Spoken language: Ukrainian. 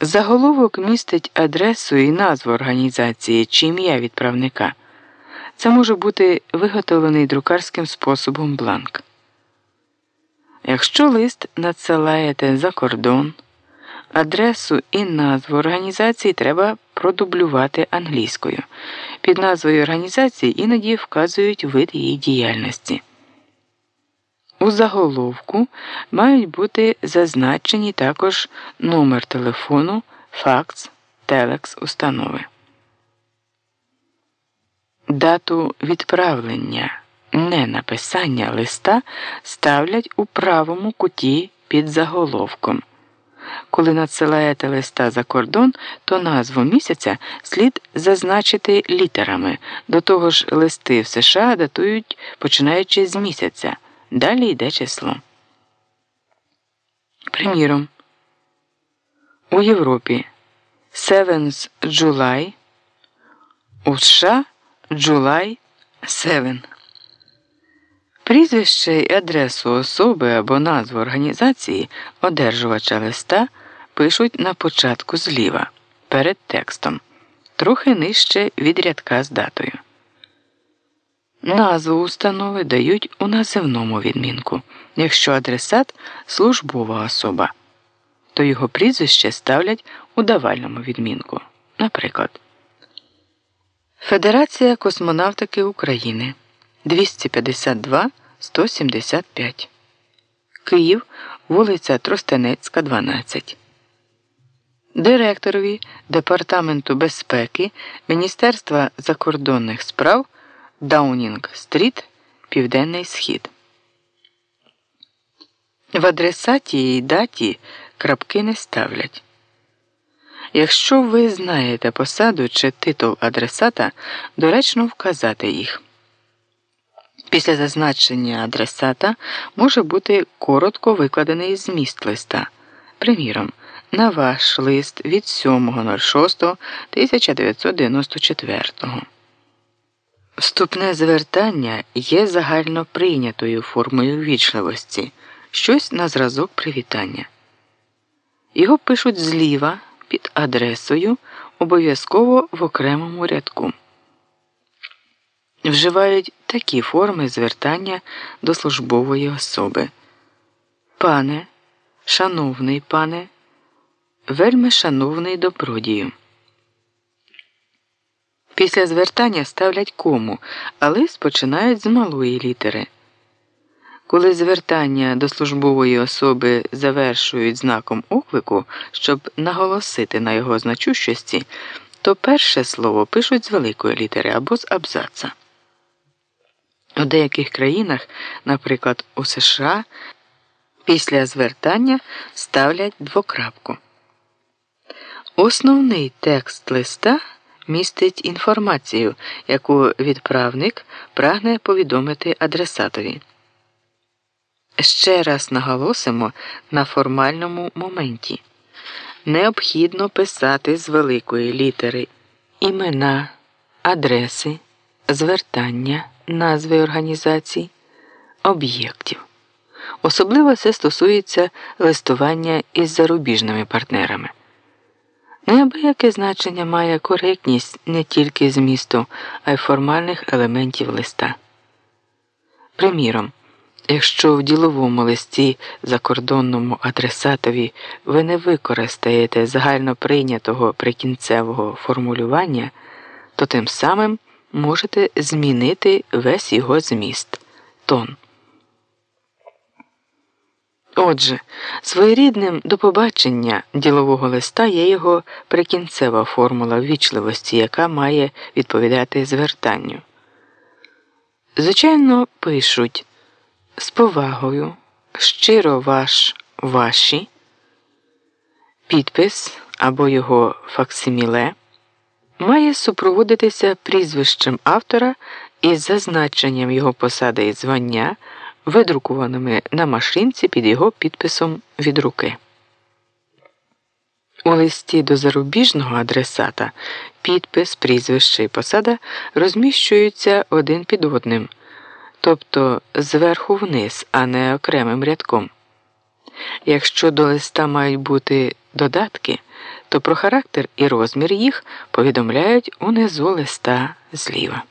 Заголовок містить адресу і назву організації чи ім'я відправника. Це може бути виготовлений друкарським способом бланк. Якщо лист надсилаєте за кордон, адресу і назву організації треба продублювати англійською. Під назвою організації іноді вказують вид її діяльності. У заголовку мають бути зазначені також номер телефону, факс, телекс установи. Дату відправлення не написання листа ставлять у правому куті під заголовком. Коли надсилаєте листа за кордон, то назву місяця слід зазначити літерами. До того ж, листи в США датують починаючи з місяця. Далі йде число. Приміром, у Європі 7 July, у США July 7. Прізвище і адресу особи або назву організації одержувача листа пишуть на початку зліва перед текстом, трохи нижче від рядка з датою. Назву установи дають у називному відмінку. Якщо адресат службова особа, то його прізвище ставлять у давальному відмінку. Наприклад, Федерація космонавтики України 252 175 Київ, вулиця Тростенецька, 12. Директорові Департаменту безпеки Міністерства закордонних справ. Даунінг Стріт, Південний Схід. В адресаті і даті крапки не ставлять. Якщо ви знаєте посаду чи титул адресата, доречно вказати їх. Після зазначення адресата може бути коротко викладений зміст листа. Приміром, на ваш лист від 7.06.1994 Вступне звертання є загально прийнятою формою ввічливості, щось на зразок привітання. Його пишуть зліва під адресою, обов'язково в окремому рядку. Вживають такі форми звертання до службової особи. Пане, шановний пане, вельми шановний добродію. Після звертання ставлять кому, а лист починають з малої літери. Коли звертання до службової особи завершують знаком оклику, щоб наголосити на його значущості, то перше слово пишуть з великої літери або з абзаца. У деяких країнах, наприклад, у США, після звертання ставлять двокрапку. Основний текст листа містить інформацію, яку відправник прагне повідомити адресатові. Ще раз наголосимо на формальному моменті. Необхідно писати з великої літери імена, адреси, звертання, назви організацій, об'єктів. Особливо це стосується листування із зарубіжними партнерами. Неабияке значення має коректність не тільки змісту, а й формальних елементів листа. Приміром, якщо в діловому листі закордонному адресатові ви не використаєте загально прийнятого прикінцевого формулювання, то тим самим можете змінити весь його зміст тон. Отже, своєрідним до побачення ділового листа є його прикінцева формула ввічливості, яка має відповідати звертанню. Звичайно, пишуть з повагою, щиро ваш ваші, підпис або його факсиміле має супроводитися прізвищем автора із зазначенням його посади і звання видрукуваними на машинці під його підписом від руки. У листі до зарубіжного адресата підпис, прізвище і посада розміщуються один під одним, тобто зверху вниз, а не окремим рядком. Якщо до листа мають бути додатки, то про характер і розмір їх повідомляють унизу листа зліва.